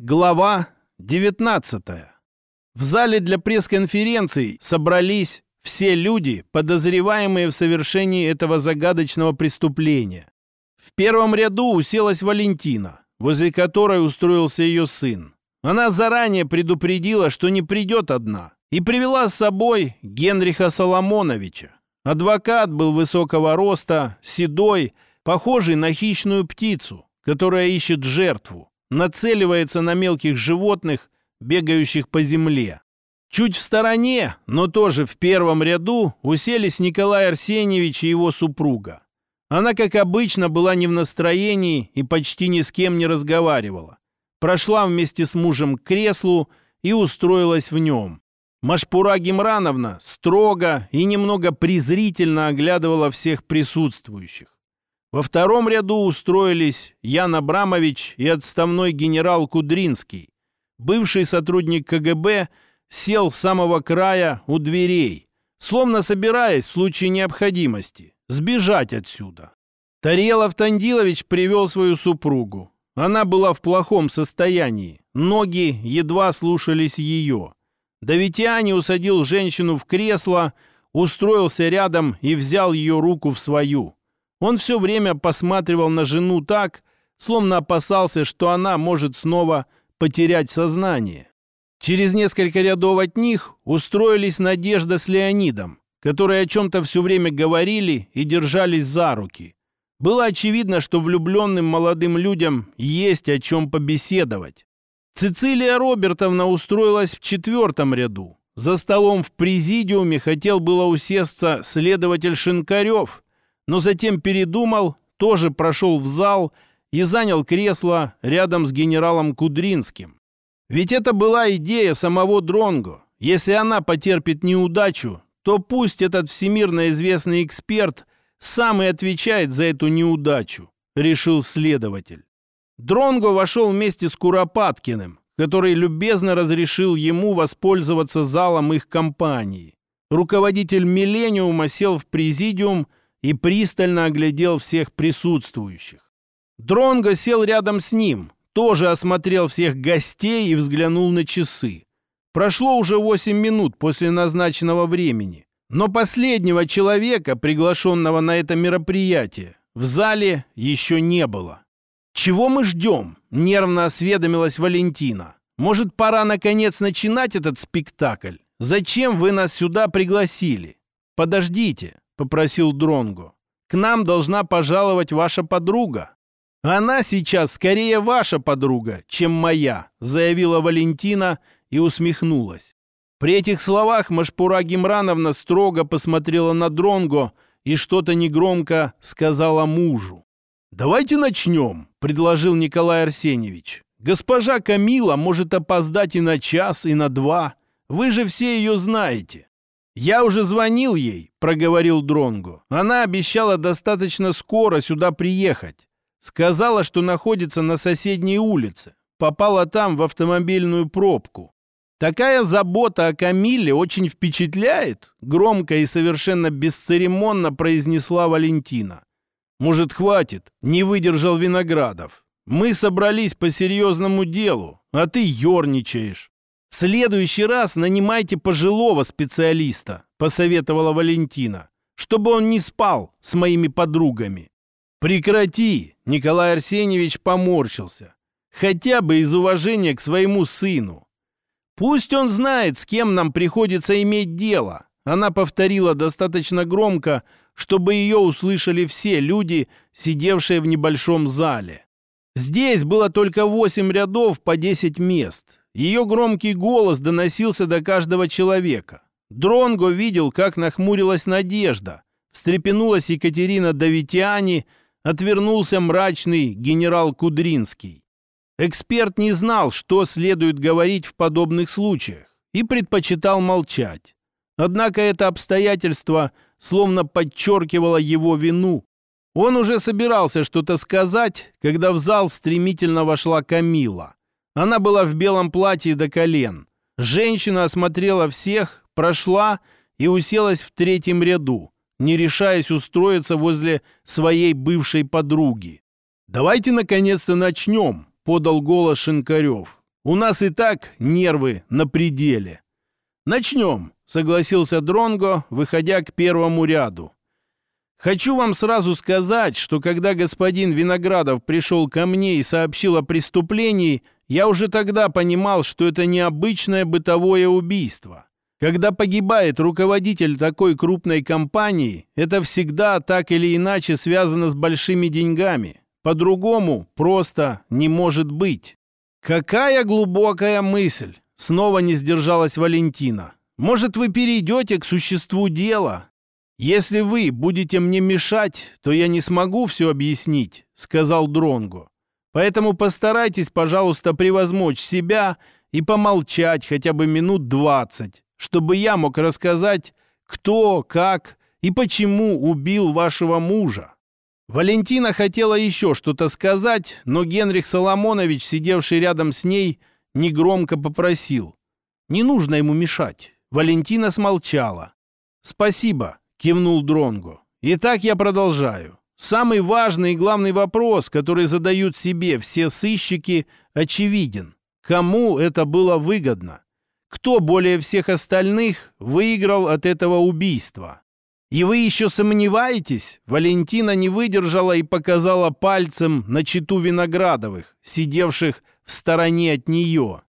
Глава 19. В зале для пресс-конференций собрались все люди, подозреваемые в совершении этого загадочного преступления. В первом ряду уселась Валентина, возле которой устроился ее сын. Она заранее предупредила, что не придет одна, и привела с собой Генриха Соломоновича. Адвокат был высокого роста, седой, похожий на хищную птицу, которая ищет жертву нацеливается на мелких животных, бегающих по земле. Чуть в стороне, но тоже в первом ряду, уселись Николай Арсеньевич и его супруга. Она, как обычно, была не в настроении и почти ни с кем не разговаривала. Прошла вместе с мужем к креслу и устроилась в нем. Машпура Гимрановна строго и немного презрительно оглядывала всех присутствующих. Во втором ряду устроились Ян Абрамович и отставной генерал Кудринский. Бывший сотрудник КГБ сел с самого края у дверей, словно собираясь в случае необходимости сбежать отсюда. Тарелов Тандилович привел свою супругу. Она была в плохом состоянии, ноги едва слушались ее. Давитяне усадил женщину в кресло, устроился рядом и взял ее руку в свою. Он все время посматривал на жену так, словно опасался, что она может снова потерять сознание. Через несколько рядов от них устроились Надежда с Леонидом, которые о чем-то все время говорили и держались за руки. Было очевидно, что влюбленным молодым людям есть о чем побеседовать. Цицилия Робертовна устроилась в четвертом ряду. За столом в президиуме хотел было усесться следователь Шинкарев – но затем передумал, тоже прошел в зал и занял кресло рядом с генералом Кудринским. Ведь это была идея самого Дронго. Если она потерпит неудачу, то пусть этот всемирно известный эксперт сам и отвечает за эту неудачу, решил следователь. Дронго вошел вместе с Куропаткиным, который любезно разрешил ему воспользоваться залом их компании. Руководитель «Миллениума» сел в президиум и пристально оглядел всех присутствующих. Дронго сел рядом с ним, тоже осмотрел всех гостей и взглянул на часы. Прошло уже восемь минут после назначенного времени, но последнего человека, приглашенного на это мероприятие, в зале еще не было. «Чего мы ждем?» — нервно осведомилась Валентина. «Может, пора наконец начинать этот спектакль? Зачем вы нас сюда пригласили? Подождите, попросил Дронго. К нам должна пожаловать ваша подруга. Она сейчас скорее ваша подруга, чем моя, заявила Валентина и усмехнулась. При этих словах Машпура Гимрановна строго посмотрела на Дронго и что-то негромко сказала мужу. «Давайте начнем», — предложил Николай Арсеньевич. «Госпожа Камила может опоздать и на час, и на два. Вы же все ее знаете. «Я уже звонил ей», — проговорил Дронгу. «Она обещала достаточно скоро сюда приехать. Сказала, что находится на соседней улице. Попала там в автомобильную пробку. Такая забота о Камиле очень впечатляет», — громко и совершенно бесцеремонно произнесла Валентина. «Может, хватит?» — не выдержал Виноградов. «Мы собрались по серьезному делу, а ты ерничаешь». «В следующий раз нанимайте пожилого специалиста», — посоветовала Валентина, «чтобы он не спал с моими подругами». «Прекрати!» — Николай Арсеньевич поморщился. «Хотя бы из уважения к своему сыну. Пусть он знает, с кем нам приходится иметь дело». Она повторила достаточно громко, чтобы ее услышали все люди, сидевшие в небольшом зале. Здесь было только восемь рядов по десять мест. Ее громкий голос доносился до каждого человека. Дронго видел, как нахмурилась Надежда. Встрепенулась Екатерина Давитяни, отвернулся мрачный генерал Кудринский. Эксперт не знал, что следует говорить в подобных случаях, и предпочитал молчать. Однако это обстоятельство словно подчеркивало его вину. Он уже собирался что-то сказать, когда в зал стремительно вошла Камила. Она была в белом платье до колен. Женщина осмотрела всех, прошла и уселась в третьем ряду, не решаясь устроиться возле своей бывшей подруги. «Давайте наконец-то начнем», — подал голос Шинкарев. У нас и так нервы на пределе. Начнем, согласился Дронго, выходя к первому ряду. Хочу вам сразу сказать, что когда господин Виноградов пришел ко мне и сообщил о преступлении, я уже тогда понимал, что это необычное бытовое убийство. Когда погибает руководитель такой крупной компании, это всегда так или иначе связано с большими деньгами. По-другому просто не может быть. Какая глубокая мысль! Снова не сдержалась Валентина. Может, вы перейдете к существу дела? Если вы будете мне мешать, то я не смогу все объяснить, сказал Дронго. Поэтому постарайтесь, пожалуйста, превозмочь себя и помолчать хотя бы минут двадцать, чтобы я мог рассказать, кто, как и почему убил вашего мужа. Валентина хотела еще что-то сказать, но Генрих Соломонович, сидевший рядом с ней, негромко попросил. «Не нужно ему мешать». Валентина смолчала. «Спасибо», — кивнул Дронгу. «Итак, я продолжаю. Самый важный и главный вопрос, который задают себе все сыщики, очевиден. Кому это было выгодно? Кто более всех остальных выиграл от этого убийства? «И вы еще сомневаетесь?» Валентина не выдержала и показала пальцем на читу Виноградовых, сидевших в стороне от нее.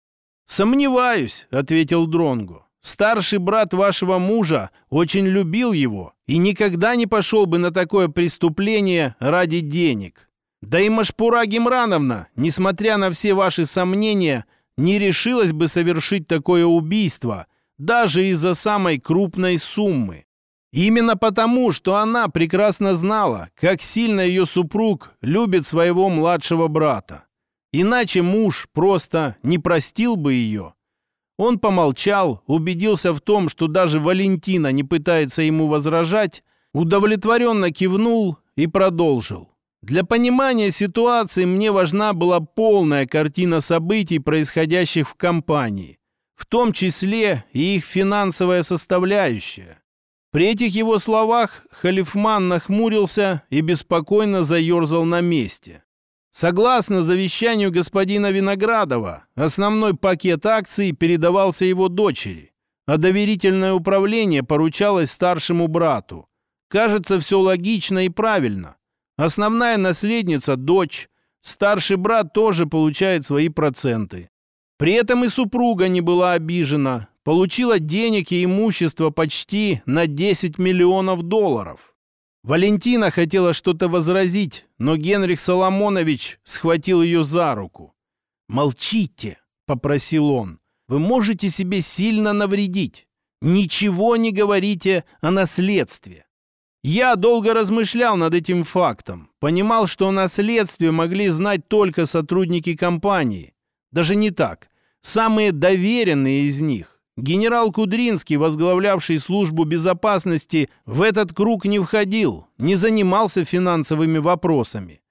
«Сомневаюсь», — ответил Дронгу. «Старший брат вашего мужа очень любил его и никогда не пошел бы на такое преступление ради денег. Да и Машпура Гемрановна, несмотря на все ваши сомнения, не решилась бы совершить такое убийство, даже из-за самой крупной суммы. Именно потому, что она прекрасно знала, как сильно ее супруг любит своего младшего брата. Иначе муж просто не простил бы ее. Он помолчал, убедился в том, что даже Валентина не пытается ему возражать, удовлетворенно кивнул и продолжил. Для понимания ситуации мне важна была полная картина событий, происходящих в компании, в том числе и их финансовая составляющая. При этих его словах Халифман нахмурился и беспокойно заерзал на месте. Согласно завещанию господина Виноградова, основной пакет акций передавался его дочери, а доверительное управление поручалось старшему брату. Кажется, все логично и правильно. Основная наследница – дочь, старший брат тоже получает свои проценты. При этом и супруга не была обижена, получила денег и имущество почти на 10 миллионов долларов. Валентина хотела что-то возразить, но Генрих Соломонович схватил ее за руку. «Молчите», — попросил он, — «вы можете себе сильно навредить. Ничего не говорите о наследстве». Я долго размышлял над этим фактом, понимал, что о наследстве могли знать только сотрудники компании. Даже не так, самые доверенные из них. Генерал Кудринский, возглавлявший службу безопасности, в этот круг не входил, не занимался финансовыми вопросами.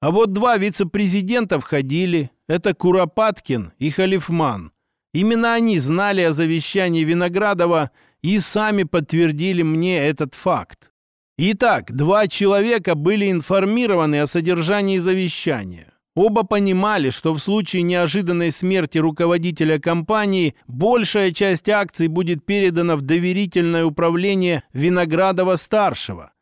А вот два вице-президента входили. Это Куропаткин и Халифман. Именно они знали о завещании Виноградова и сами подтвердили мне этот факт. Итак, два человека были информированы о содержании завещания. Оба понимали, что в случае неожиданной смерти руководителя компании большая часть акций будет передана в доверительное управление Виноградова-старшего.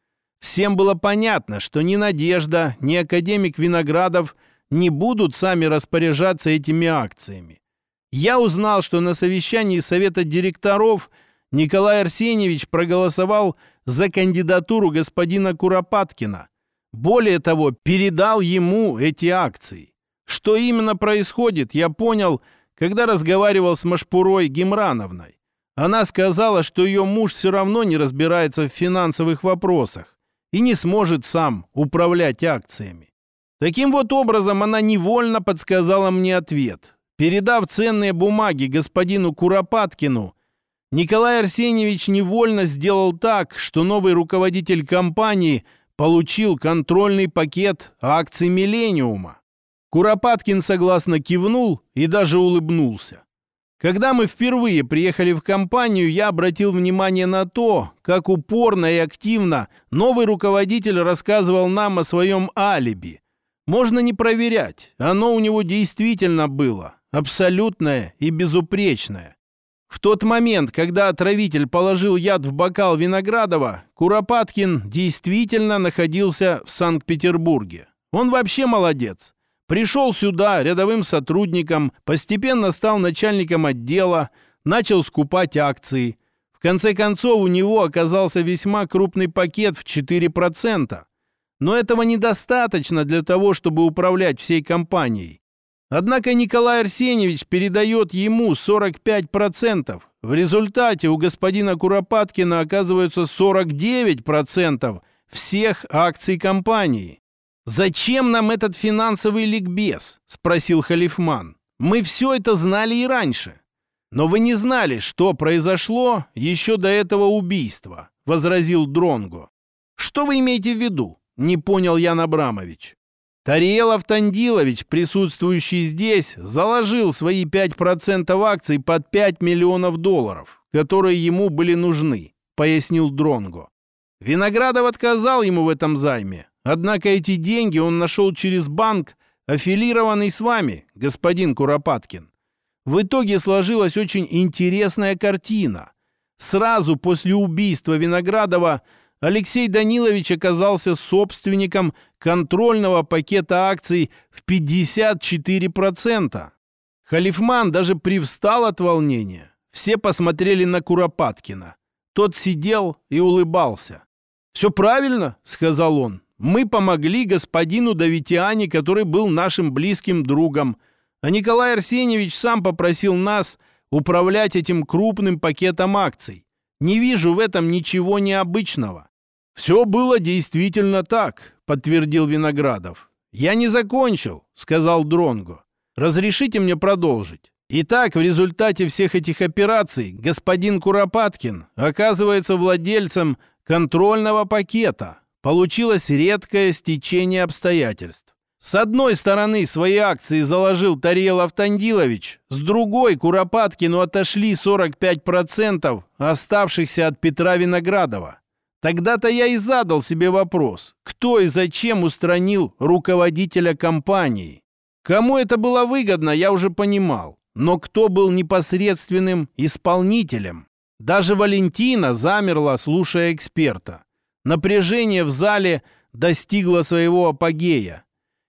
Всем было понятно, что ни Надежда, ни академик Виноградов не будут сами распоряжаться этими акциями. Я узнал, что на совещании Совета директоров Николай Арсеньевич проголосовал за кандидатуру господина Куропаткина – более того, передал ему эти акции. Что именно происходит, я понял, когда разговаривал с Машпурой Гемрановной. Она сказала, что ее муж все равно не разбирается в финансовых вопросах и не сможет сам управлять акциями. Таким вот образом она невольно подсказала мне ответ. Передав ценные бумаги господину Куропаткину, Николай Арсеньевич невольно сделал так, что новый руководитель компании – получил контрольный пакет акций «Миллениума». Куропаткин согласно кивнул и даже улыбнулся. Когда мы впервые приехали в компанию, я обратил внимание на то, как упорно и активно новый руководитель рассказывал нам о своем алиби. Можно не проверять, оно у него действительно было. абсолютная и безупречная. В тот момент, когда отравитель положил яд в бокал Виноградова, Куропаткин действительно находился в Санкт-Петербурге. Он вообще молодец. Пришел сюда рядовым сотрудником, постепенно стал начальником отдела, начал скупать акции. В конце концов, у него оказался весьма крупный пакет в 4%. Но этого недостаточно для того, чтобы управлять всей компанией. Однако Николай Арсеньевич передает ему 45%. В результате у господина Куропаткина оказывается 49% всех акций компании. «Зачем нам этот финансовый ликбез?» – спросил Халифман. «Мы все это знали и раньше». «Но вы не знали, что произошло еще до этого убийства», – возразил Дронго. «Что вы имеете в виду?» – не понял Ян Абрамович. Тариелов Тандилович, присутствующий здесь, заложил свои 5% акций под 5 миллионов долларов, которые ему были нужны, пояснил Дронго. Виноградов отказал ему в этом займе, однако эти деньги он нашел через банк, аффилированный с вами, господин Куропаткин. В итоге сложилась очень интересная картина. Сразу после убийства Виноградова Алексей Данилович оказался собственником контрольного пакета акций в 54%. Халифман даже привстал от волнения. Все посмотрели на Куропаткина. Тот сидел и улыбался. «Все правильно», — сказал он. «Мы помогли господину Давитиане, который был нашим близким другом. А Николай Арсеньевич сам попросил нас управлять этим крупным пакетом акций. Не вижу в этом ничего необычного. Все было действительно так, подтвердил Виноградов. Я не закончил, сказал Дронго. Разрешите мне продолжить. Итак, в результате всех этих операций господин Куропаткин оказывается владельцем контрольного пакета. Получилось редкое стечение обстоятельств. С одной стороны свои акции заложил Тариел Автандилович, с другой Куропаткину отошли 45% оставшихся от Петра Виноградова. Тогда-то я и задал себе вопрос, кто и зачем устранил руководителя компании. Кому это было выгодно, я уже понимал, но кто был непосредственным исполнителем? Даже Валентина замерла, слушая эксперта. Напряжение в зале достигло своего апогея.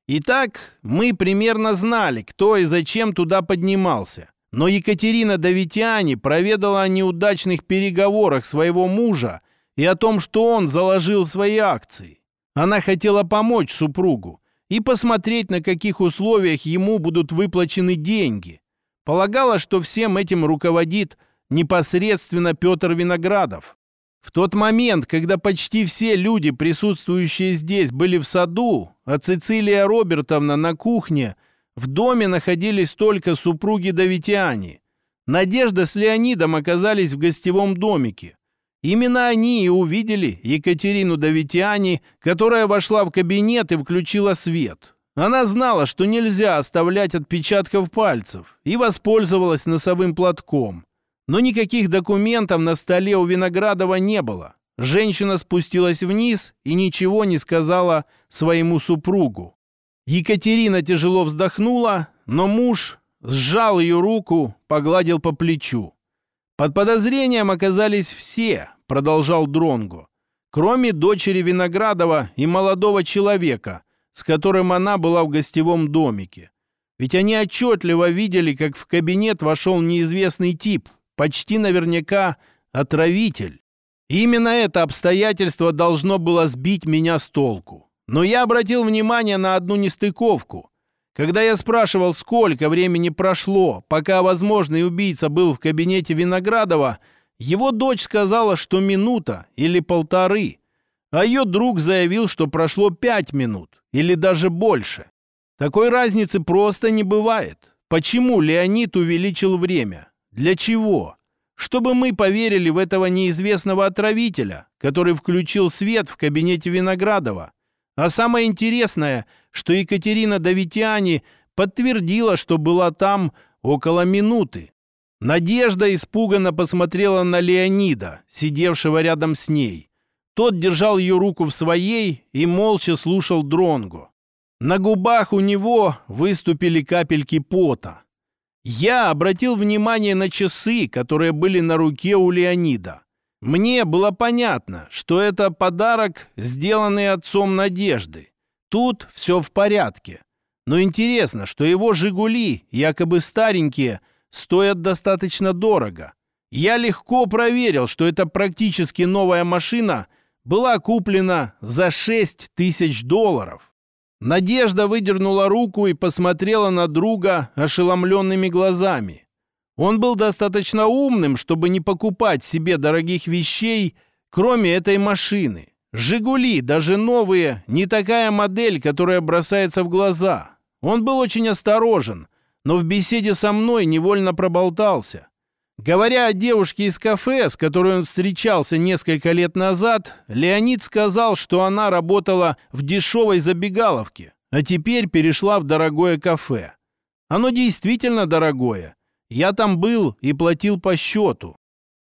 Итак, мы примерно знали, кто и зачем туда поднимался. Но Екатерина Давитяне проведала о неудачных переговорах своего мужа и о том, что он заложил свои акции. Она хотела помочь супругу и посмотреть, на каких условиях ему будут выплачены деньги. Полагала, что всем этим руководит непосредственно Петр Виноградов. В тот момент, когда почти все люди, присутствующие здесь, были в саду, а Цицилия Робертовна на кухне, в доме находились только супруги Давитяне. Надежда с Леонидом оказались в гостевом домике. Именно они и увидели Екатерину Давитяне, которая вошла в кабинет и включила свет. Она знала, что нельзя оставлять отпечатков пальцев, и воспользовалась носовым платком. Но никаких документов на столе у Виноградова не было. Женщина спустилась вниз и ничего не сказала своему супругу. Екатерина тяжело вздохнула, но муж сжал ее руку, погладил по плечу. Под подозрением оказались все, продолжал Дронго, кроме дочери Виноградова и молодого человека, с которым она была в гостевом домике. Ведь они отчетливо видели, как в кабинет вошел неизвестный тип, почти наверняка отравитель. Именно это обстоятельство должно было сбить меня с толку. Но я обратил внимание на одну нестыковку. Когда я спрашивал, сколько времени прошло, пока возможный убийца был в кабинете Виноградова, его дочь сказала, что минута или полторы, а ее друг заявил, что прошло пять минут или даже больше. Такой разницы просто не бывает. Почему Леонид увеличил время? Для чего? Чтобы мы поверили в этого неизвестного отравителя, который включил свет в кабинете Виноградова. А самое интересное, что Екатерина Давитяне подтвердила, что была там около минуты. Надежда испуганно посмотрела на Леонида, сидевшего рядом с ней. Тот держал ее руку в своей и молча слушал Дронгу. На губах у него выступили капельки пота. Я обратил внимание на часы, которые были на руке у Леонида. Мне было понятно, что это подарок, сделанный отцом Надежды. Тут все в порядке. Но интересно, что его «Жигули», якобы старенькие, стоят достаточно дорого. Я легко проверил, что эта практически новая машина была куплена за 6 тысяч долларов. Надежда выдернула руку и посмотрела на друга ошеломленными глазами. Он был достаточно умным, чтобы не покупать себе дорогих вещей, кроме этой машины. «Жигули», даже новые, не такая модель, которая бросается в глаза. Он был очень осторожен, но в беседе со мной невольно проболтался. Говоря о девушке из кафе, с которой он встречался несколько лет назад, Леонид сказал, что она работала в дешевой забегаловке, а теперь перешла в дорогое кафе. Оно действительно дорогое. Я там был и платил по счету.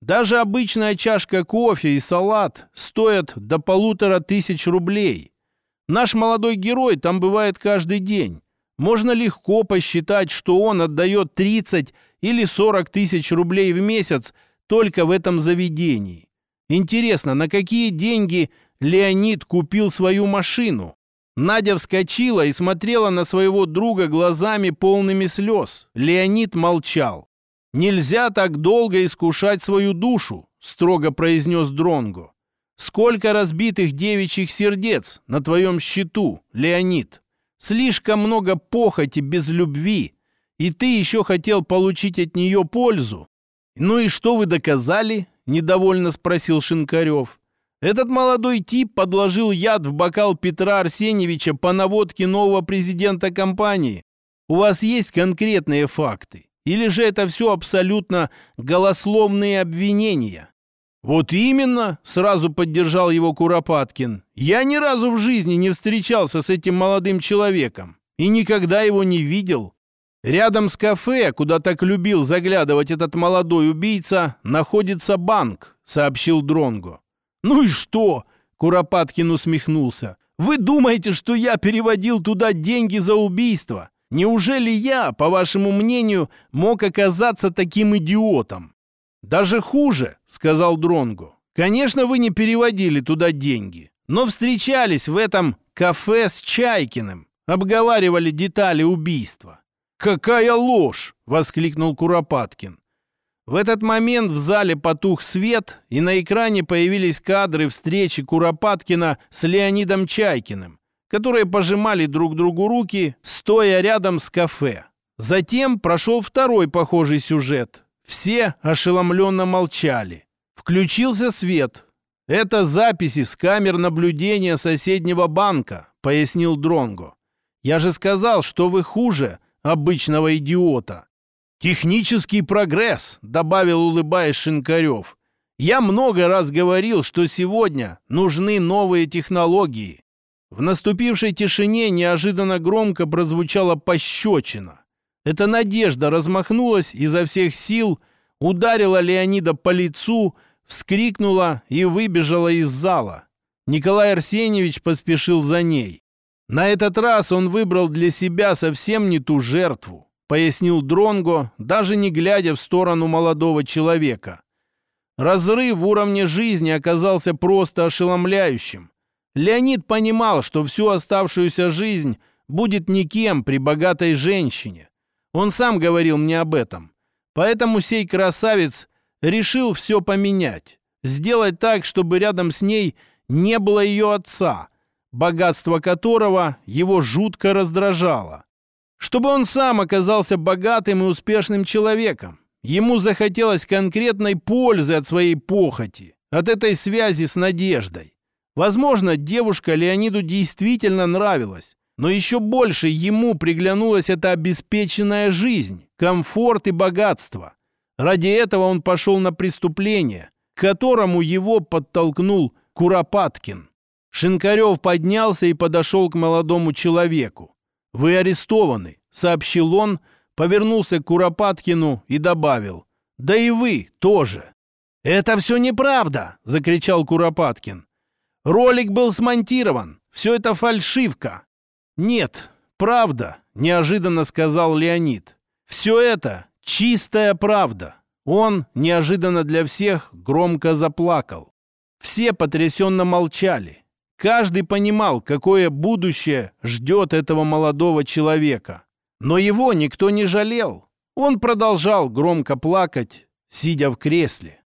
Даже обычная чашка кофе и салат стоят до полутора тысяч рублей. Наш молодой герой там бывает каждый день. Можно легко посчитать, что он отдает 30 или 40 тысяч рублей в месяц только в этом заведении. Интересно, на какие деньги Леонид купил свою машину? Надя вскочила и смотрела на своего друга глазами полными слез. Леонид молчал. «Нельзя так долго искушать свою душу», — строго произнес Дронго. «Сколько разбитых девичьих сердец на твоем счету, Леонид? Слишком много похоти без любви, и ты еще хотел получить от нее пользу. Ну и что вы доказали? Недовольно спросил Шинкарев. Этот молодой тип подложил яд в бокал Петра Арсеньевича по наводке нового президента компании. У вас есть конкретные факты? Или же это все абсолютно голословные обвинения? Вот именно, сразу поддержал его Куропаткин. Я ни разу в жизни не встречался с этим молодым человеком и никогда его не видел. Рядом с кафе, куда так любил заглядывать этот молодой убийца, находится банк, сообщил Дронго. Ну и что? Куропаткин усмехнулся. Вы думаете, что я переводил туда деньги за убийство? Неужели я, по вашему мнению, мог оказаться таким идиотом? Даже хуже, сказал Дронго. Конечно, вы не переводили туда деньги, но встречались в этом кафе с Чайкиным, обговаривали детали убийства. «Какая ложь!» — воскликнул Куропаткин. В этот момент в зале потух свет, и на экране появились кадры встречи Куропаткина с Леонидом Чайкиным, которые пожимали друг другу руки, стоя рядом с кафе. Затем прошел второй похожий сюжет. Все ошеломленно молчали. Включился свет. «Это записи с камер наблюдения соседнего банка», — пояснил Дронго. «Я же сказал, что вы хуже обычного идиота. «Технический прогресс», — добавил, улыбаясь Шинкарев. «Я много раз говорил, что сегодня нужны новые технологии». В наступившей тишине неожиданно громко прозвучала пощечина. Эта надежда размахнулась изо всех сил, ударила Леонида по лицу, вскрикнула и выбежала из зала. Николай Арсеньевич поспешил за ней. На этот раз он выбрал для себя совсем не ту жертву, пояснил Дронго, даже не глядя в сторону молодого человека. Разрыв в уровне жизни оказался просто ошеломляющим. Леонид понимал, что всю оставшуюся жизнь будет никем при богатой женщине. Он сам говорил мне об этом. Поэтому сей красавец решил все поменять. Сделать так, чтобы рядом с ней не было ее отца – богатство которого его жутко раздражало. Чтобы он сам оказался богатым и успешным человеком. Ему захотелось конкретной пользы от своей похоти, от этой связи с надеждой. Возможно, девушка Леониду действительно нравилась, но еще больше ему приглянулась эта обеспеченная жизнь, комфорт и богатство. Ради этого он пошел на преступление, к которому его подтолкнул Куропаткин. Шинкарев поднялся и подошел к молодому человеку. «Вы арестованы», — сообщил он, повернулся к Куропаткину и добавил. «Да и вы тоже». «Это все неправда!» — закричал Куропаткин. «Ролик был смонтирован. Все это фальшивка». «Нет, правда», — неожиданно сказал Леонид. «Все это Чистая правда. Он, неожиданно для всех, громко заплакал. Все потрясенно молчали. Каждый понимал, какое будущее ждет этого молодого человека. Но его никто не жалел. Он продолжал громко плакать, сидя в кресле.